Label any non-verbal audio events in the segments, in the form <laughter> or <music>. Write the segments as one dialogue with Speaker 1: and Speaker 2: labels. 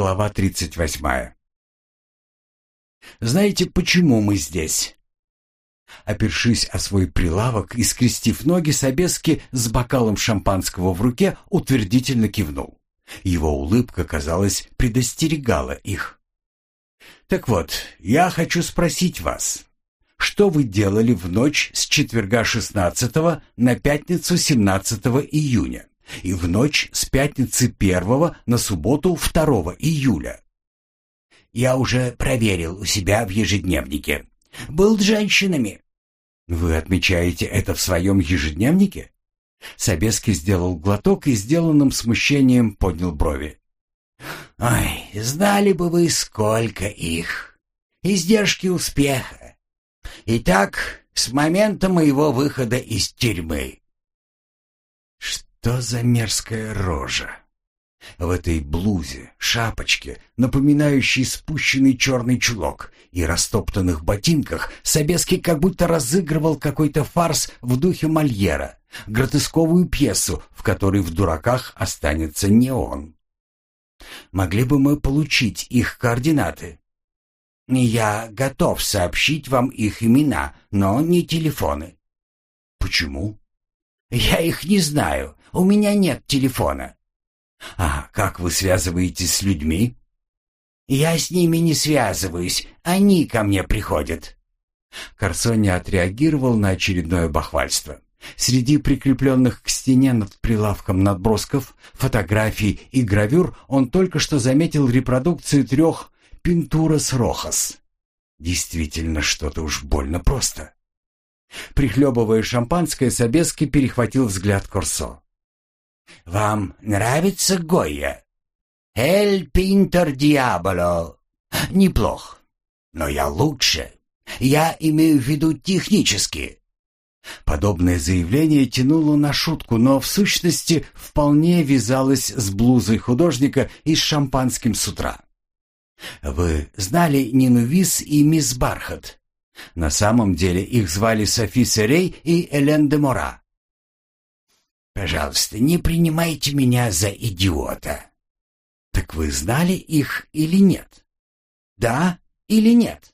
Speaker 1: Глава 38. Знаете, почему мы здесь? Опершись о свой прилавок и скрестив ноги, Собески с бокалом шампанского в руке утвердительно кивнул. Его улыбка, казалось, предостерегала их. «Так вот, я хочу спросить вас, что вы делали в ночь с четверга 16 на пятницу 17 июня и в ночь с пятницы 1 на субботу 2 июля?»
Speaker 2: «Я уже проверил у себя в ежедневнике. Был с женщинами».
Speaker 1: «Вы отмечаете это в своем ежедневнике?» Собеский сделал глоток и сделанным смущением поднял брови.
Speaker 2: «Ой, знали бы вы, сколько их! Издержки успеха! Итак, с момента моего выхода из тюрьмы».
Speaker 1: «Что за мерзкая рожа?» В этой блузе, шапочке, напоминающей спущенный черный чулок, и растоптанных ботинках, Собеский как будто разыгрывал какой-то фарс в духе Мольера, гротесковую пьесу, в которой в дураках останется не он. Могли бы мы получить их координаты?
Speaker 2: Я готов сообщить вам их имена, но не телефоны.
Speaker 1: Почему?
Speaker 2: Я их не знаю. У меня нет телефона.
Speaker 1: А как вы связываетесь с людьми?
Speaker 2: Я с ними не связываюсь, они ко мне приходят.
Speaker 1: Корсо не отреагировал на очередное бахвальство. Среди прикрепленных к стене над прилавком надбросков, фотографий и гравюр он только что заметил репродукцию трех «Пинтурас Рохас». Действительно, что-то уж больно просто. Прихлебывая шампанское, Собески перехватил взгляд Корсо.
Speaker 2: «Вам нравится Гойя?» «Эль Пинтер Диаболо». «Неплох. Но я лучше. Я имею в виду технически.
Speaker 1: Подобное заявление тянуло на шутку, но в сущности вполне вязалось с блузой художника и с шампанским с утра. Вы знали Нину Вис и мисс Бархат? На самом деле их звали Софи Серей и Элен де Мора.
Speaker 2: «Пожалуйста, не принимайте меня за идиота».
Speaker 1: «Так вы знали их или нет?» «Да или нет?»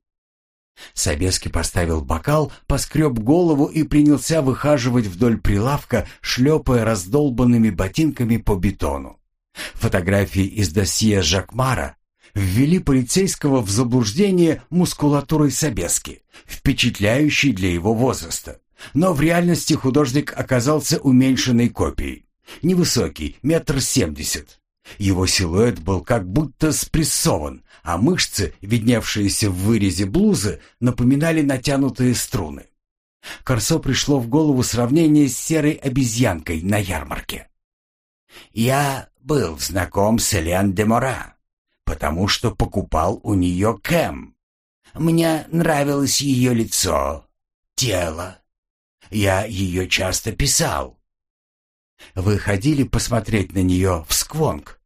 Speaker 1: Собески поставил бокал, поскреб голову и принялся выхаживать вдоль прилавка, шлепая раздолбанными ботинками по бетону. Фотографии из досье Жакмара ввели полицейского в заблуждение мускулатурой Собески, впечатляющей для его возраста. Но в реальности художник оказался уменьшенной копией. Невысокий, метр семьдесят. Его силуэт был как будто спрессован, а мышцы, видневшиеся в вырезе блузы, напоминали натянутые струны. Корсо пришло в голову сравнение с серой обезьянкой на ярмарке.
Speaker 2: «Я был знаком с Элен де Мора, потому что покупал у нее Кэм. Мне нравилось ее лицо, тело. Я ее часто писал.
Speaker 1: Вы ходили посмотреть на нее в Сквонг?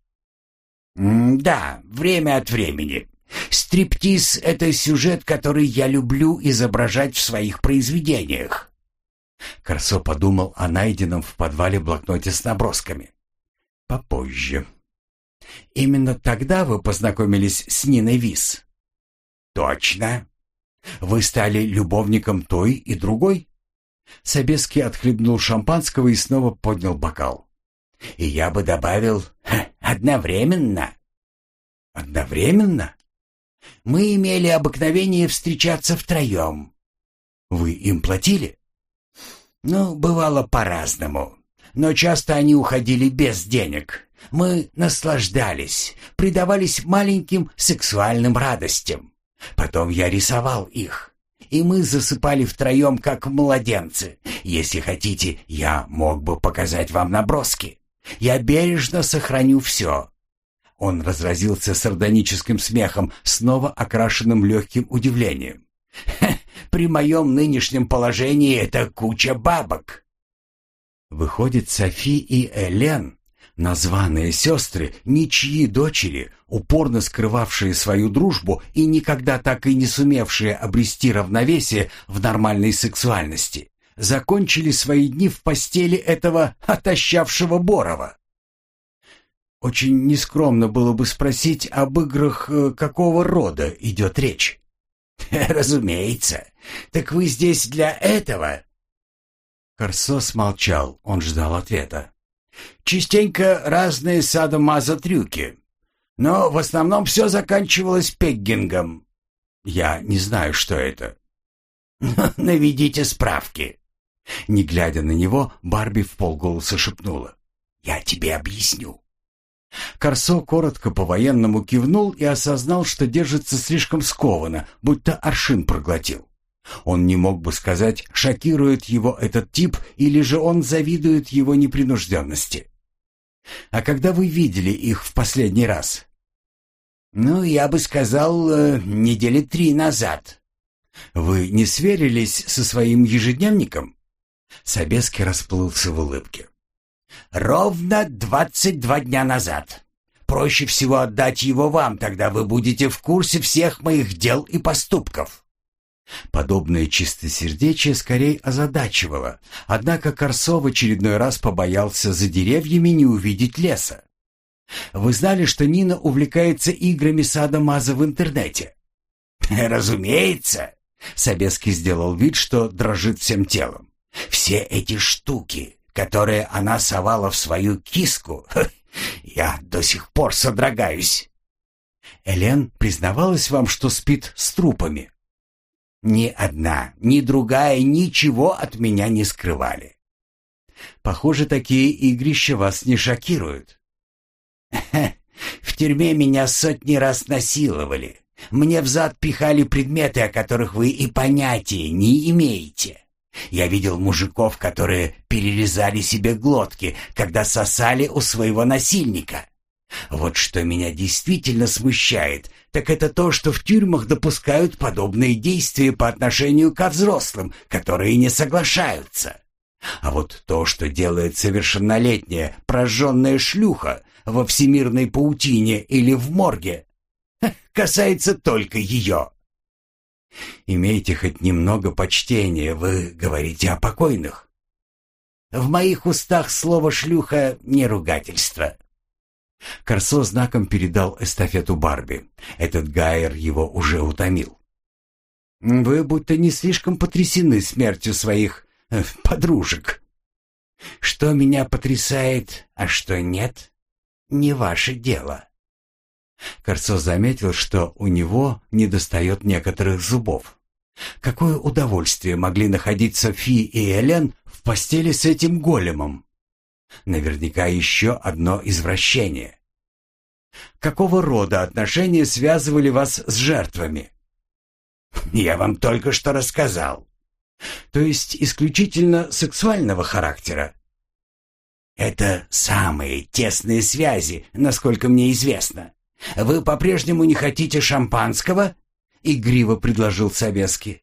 Speaker 2: «Да, время от времени. Стриптиз — это сюжет, который я люблю изображать в своих произведениях».
Speaker 1: Корсо подумал о найденном в подвале блокноте с набросками. «Попозже». «Именно тогда вы познакомились с Ниной Вис?»
Speaker 2: «Точно.
Speaker 1: Вы стали любовником той и другой?» Собеский отхлебнул шампанского и снова поднял бокал.
Speaker 2: И я бы добавил одновременно.
Speaker 1: Одновременно?
Speaker 2: Мы имели обыкновение встречаться втроем.
Speaker 1: Вы им платили?
Speaker 2: Ну, бывало по-разному. Но часто они уходили без денег. Мы наслаждались, предавались маленьким сексуальным радостям. Потом я рисовал их и мы засыпали втроем, как младенцы. Если хотите, я мог бы показать вам наброски. Я бережно сохраню все». Он разразился сардоническим смехом, снова окрашенным легким удивлением. «При моем нынешнем положении это куча бабок».
Speaker 1: Выходит, Софи и Элен, названные сестры, ничьи дочери, упорно скрывавшие свою дружбу и никогда так и не сумевшие обрести равновесие в нормальной сексуальности, закончили свои дни в постели этого отощавшего Борова. Очень нескромно было бы спросить об играх э, какого рода идет речь. <laughs>
Speaker 2: «Разумеется. Так вы здесь для этого?»
Speaker 1: Корсо смолчал, он ждал ответа.
Speaker 2: «Частенько разные садомазо-трюки. Но в основном все заканчивалось пеггингом.
Speaker 1: Я не знаю, что это». <laughs>
Speaker 2: «Наведите справки».
Speaker 1: Не глядя на него, Барби в полголоса шепнула.
Speaker 2: «Я тебе объясню».
Speaker 1: Корсо коротко по-военному кивнул и осознал, что держится слишком скованно, будто аршин проглотил. Он не мог бы сказать, шокирует его этот тип или же он завидует его непринужденности. «А когда вы видели их в последний раз?»
Speaker 2: «Ну, я бы сказал, э, недели три назад».
Speaker 1: «Вы не сверились со своим ежедневником?» Собески расплылся в улыбке.
Speaker 2: Ровно двадцать два дня назад. Проще всего отдать его вам, тогда вы будете в курсе всех моих дел и поступков.
Speaker 1: Подобное чистосердечие скорее озадачивало, однако Корсо в очередной раз побоялся за деревьями не увидеть леса. Вы знали, что Нина увлекается играми сада Маза в интернете? <laughs>
Speaker 2: Разумеется. Собеский сделал вид, что дрожит всем телом. Все эти штуки, которые она совала в свою киску, <laughs> я до сих пор содрогаюсь.
Speaker 1: Элен признавалась вам, что спит с трупами?
Speaker 2: Ни одна, ни другая ничего от меня не скрывали.
Speaker 1: Похоже, такие игрища вас не шокируют.
Speaker 2: В тюрьме меня сотни раз насиловали. Мне взад пихали предметы, о которых вы и понятия не имеете. Я видел мужиков, которые перерезали себе глотки, когда сосали у своего насильника. Вот что меня действительно смущает, так это то, что в тюрьмах допускают подобные действия по отношению ко взрослым, которые не соглашаются. А вот то, что делает совершеннолетняя прожженная шлюха во всемирной паутине или в морге, касается только ее.
Speaker 1: Имейте хоть немного почтения, вы говорите о покойных.
Speaker 2: В моих устах слово «шлюха» не ругательство.
Speaker 1: Корсо знаком передал эстафету Барби. Этот Гайер его уже утомил. «Вы будто не слишком потрясены смертью своих э, подружек».
Speaker 2: «Что меня потрясает, а что нет, не ваше дело».
Speaker 1: Корцо заметил, что у него недостает некоторых зубов. Какое удовольствие могли находить Софи и Элен в постели с этим големом? Наверняка еще одно извращение. Какого рода отношения связывали вас с жертвами?
Speaker 2: Я вам только что рассказал.
Speaker 1: То есть исключительно сексуального характера?
Speaker 2: Это самые тесные связи, насколько мне известно. «Вы по-прежнему не хотите шампанского?» — игриво предложил Собески.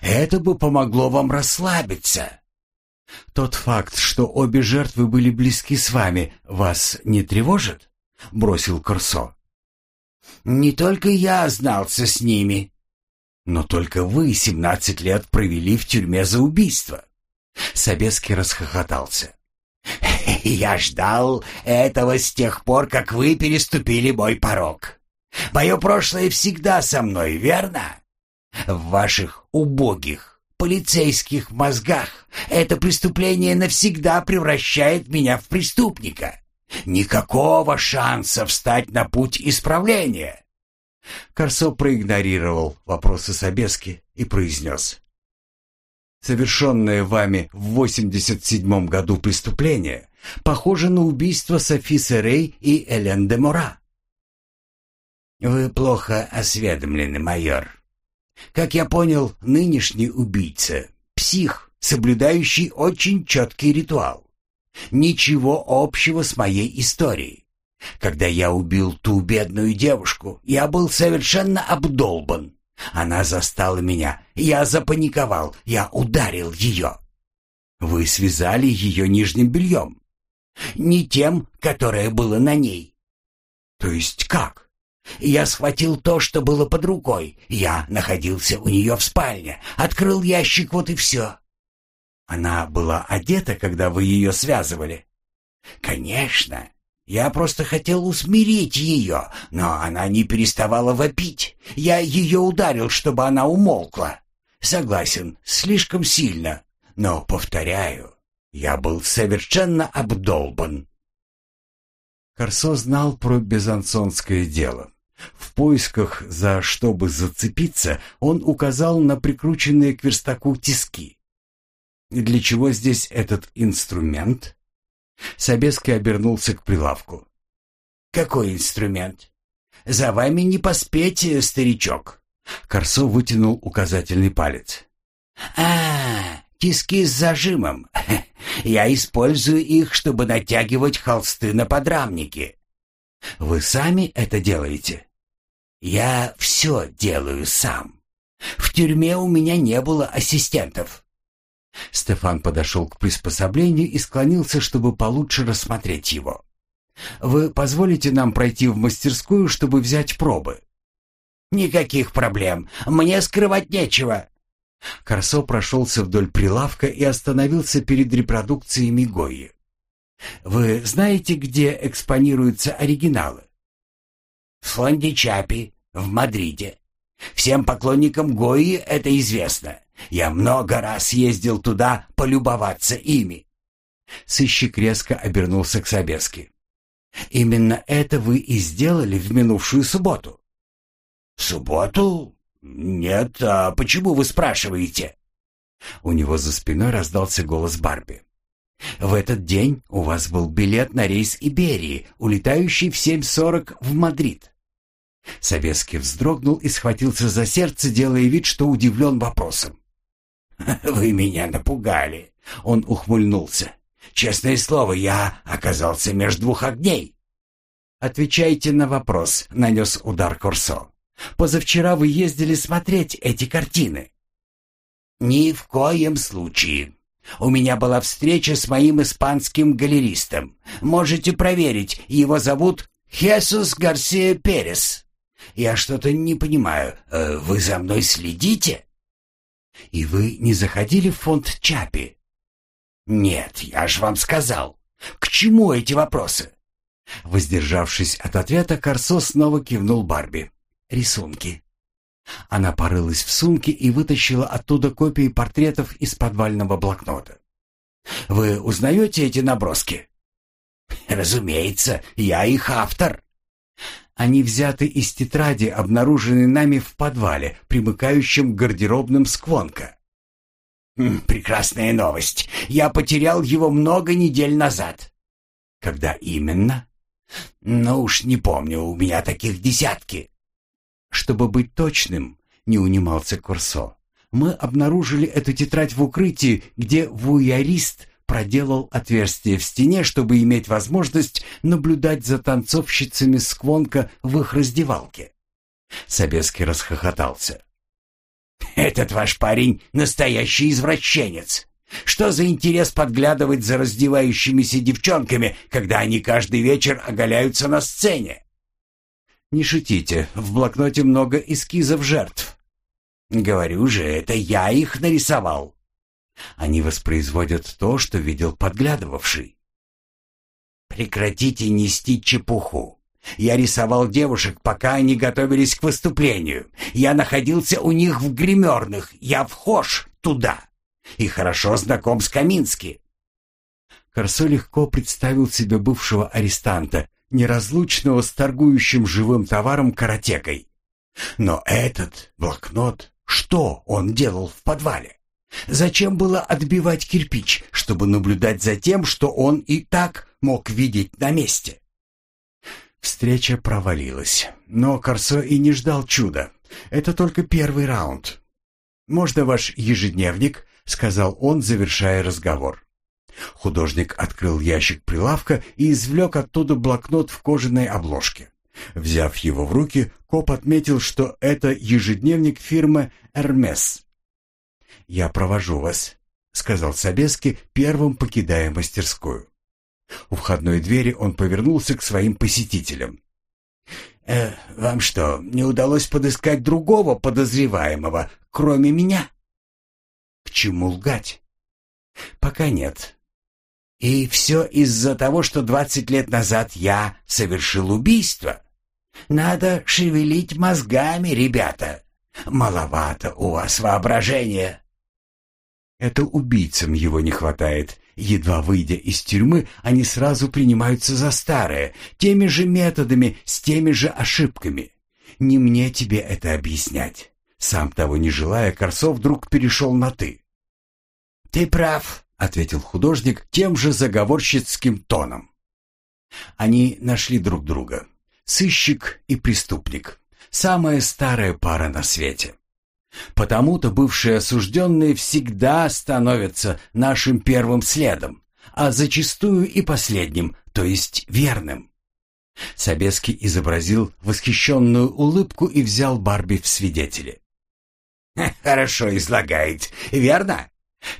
Speaker 2: «Это бы помогло вам расслабиться».
Speaker 1: «Тот факт, что обе жертвы были близки с вами, вас не тревожит?» — бросил Корсо.
Speaker 2: «Не только я знался с ними,
Speaker 1: но только вы семнадцать лет провели в тюрьме за убийство». Собеский расхохотался. <laughs>
Speaker 2: Я ждал этого с тех пор, как вы переступили мой порог. Мое прошлое всегда со мной, верно? В ваших убогих полицейских мозгах это преступление навсегда превращает меня в преступника. Никакого шанса встать на путь исправления.
Speaker 1: Корсо проигнорировал вопросы Собески и произнес. Совершенное вами в 87 году преступление похоже на убийство Софи Серей и Элен де Мора.
Speaker 2: Вы плохо осведомлены, майор. Как я понял, нынешний убийца — псих, соблюдающий очень четкий ритуал. Ничего общего с моей историей. Когда я убил ту бедную девушку, я был совершенно обдолбан. Она застала меня, я запаниковал, я ударил ее. Вы связали ее нижним бельем. Не тем, которое было на ней. То есть как? Я схватил то, что было под рукой. Я находился у нее в спальне. Открыл ящик, вот и все.
Speaker 1: Она была одета, когда вы ее связывали?
Speaker 2: Конечно. Я просто хотел усмирить ее, но она не переставала вопить. Я ее ударил, чтобы она умолкла. Согласен, слишком сильно. Но, повторяю, я был совершенно обдолбан.
Speaker 1: Корсо знал про безансонское дело. В поисках за что бы зацепиться, он указал на прикрученные к верстаку тиски. И для чего здесь этот инструмент? Собеский обернулся к прилавку.
Speaker 2: «Какой инструмент? За вами не поспеть, старичок!»
Speaker 1: Корсо вытянул указательный палец.
Speaker 2: «А, тиски с зажимом. <laughs> Я использую их, чтобы натягивать холсты на подрамники. Вы сами это делаете?» «Я все делаю сам. В тюрьме у меня не было ассистентов».
Speaker 1: Стефан подошел к приспособлению и склонился, чтобы получше рассмотреть его. «Вы позволите нам пройти в мастерскую, чтобы взять пробы?»
Speaker 2: «Никаких проблем. Мне скрывать нечего».
Speaker 1: Корсо прошелся вдоль прилавка и остановился перед репродукциями Гои. «Вы знаете, где экспонируются оригиналы?»
Speaker 2: «В Фландичапи, в Мадриде. Всем поклонникам Гои это известно. Я много раз ездил туда полюбоваться ими».
Speaker 1: Сыщик резко обернулся к Собески. «Именно это вы и сделали в минувшую субботу?»
Speaker 2: «В субботу? Нет, а почему вы спрашиваете?»
Speaker 1: У него за спиной раздался голос Барби. «В этот день у вас был билет на рейс Иберии, улетающий в 7.40 в Мадрид». Собеский вздрогнул и схватился за сердце, делая вид, что удивлен вопросом. <laughs>
Speaker 2: «Вы меня напугали», — он ухмыльнулся. «Честное слово, я оказался между двух огней».
Speaker 1: «Отвечайте на вопрос», — нанес удар Корсо. Позавчера вы ездили смотреть эти картины».
Speaker 2: «Ни в коем случае. У меня была встреча с моим испанским галеристом. Можете проверить, его зовут Хесус Гарсия Перес. Я что-то не понимаю, э, вы за мной следите?»
Speaker 1: «И вы не заходили в фонд Чапи?»
Speaker 2: «Нет, я ж вам сказал. К чему эти вопросы?»
Speaker 1: Воздержавшись от ответа, Корсо снова кивнул Барби рисунки. Она порылась в сумке и вытащила оттуда копии портретов из подвального блокнота.
Speaker 2: «Вы узнаете эти наброски?» «Разумеется, я их автор».
Speaker 1: Они взяты из тетради, обнаруженной нами в подвале, примыкающем к гардеробным Сквонка.
Speaker 2: «Прекрасная новость. Я потерял его много недель назад».
Speaker 1: «Когда именно?»
Speaker 2: «Ну уж не помню, у меня таких десятки».
Speaker 1: Чтобы быть точным, не унимался Курсо, мы обнаружили эту тетрадь в укрытии, где вуярист проделал отверстие в стене, чтобы иметь возможность наблюдать за танцовщицами Сквонка в их раздевалке. Собеский расхохотался.
Speaker 2: «Этот ваш парень — настоящий извращенец. Что за интерес подглядывать за раздевающимися девчонками, когда они каждый вечер оголяются на сцене?»
Speaker 1: Не шутите, в блокноте много эскизов жертв.
Speaker 2: Говорю же, это я их нарисовал.
Speaker 1: Они воспроизводят то, что видел подглядывавший.
Speaker 2: Прекратите нести чепуху. Я рисовал девушек, пока они готовились к выступлению. Я находился у них в гримерных. Я вхож туда. И хорошо знаком с Камински.
Speaker 1: Корсо легко представил себе бывшего арестанта, неразлучного с торгующим живым товаром каратекой. Но этот блокнот, что он делал в подвале? Зачем было отбивать кирпич, чтобы наблюдать за тем, что он и так мог видеть на месте? Встреча провалилась, но Корсо и не ждал чуда. Это только первый раунд. «Можно ваш ежедневник?» — сказал он, завершая разговор. Художник открыл ящик прилавка и извлек оттуда блокнот в кожаной обложке. Взяв его в руки, коп отметил, что это ежедневник фирмы «Эрмес». «Я провожу вас», — сказал Собески, первым покидая мастерскую. У входной двери он повернулся к своим посетителям.
Speaker 2: «Э, «Вам что, не удалось подыскать другого подозреваемого, кроме меня?»
Speaker 1: «К чему лгать?»
Speaker 2: «Пока нет. И все из-за того, что двадцать лет назад я совершил убийство. Надо шевелить мозгами, ребята. Маловато у вас воображения.
Speaker 1: Это убийцам его не хватает. Едва выйдя из тюрьмы, они сразу принимаются за старое, теми же методами, с теми же ошибками. Не мне тебе это объяснять. Сам того не желая, Корсов вдруг перешел на «ты».
Speaker 2: «Ты прав», — ответил художник тем же заговорщицким тоном.
Speaker 1: Они нашли друг друга. Сыщик и преступник. Самая старая пара на свете. Потому-то бывшие осужденные всегда становятся нашим первым следом, а зачастую и последним, то есть верным. Собеский изобразил восхищенную улыбку и взял Барби в свидетели.
Speaker 2: «Хорошо излагает, верно?»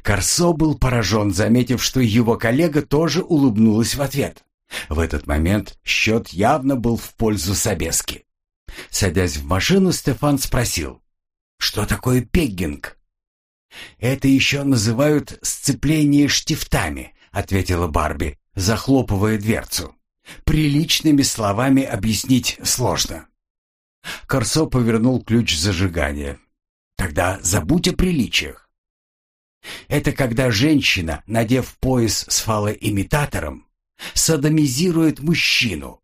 Speaker 1: Корсо был поражен, заметив, что его коллега тоже улыбнулась в ответ. В этот момент счет явно был в пользу Собески. Садясь в машину, Стефан спросил. Что такое пеггинг? Это еще называют сцепление штифтами, ответила Барби, захлопывая дверцу. Приличными словами объяснить сложно. Корсо повернул ключ зажигания. Тогда забудь о приличиях. Это когда женщина, надев пояс с фалоимитатором, садомизирует мужчину,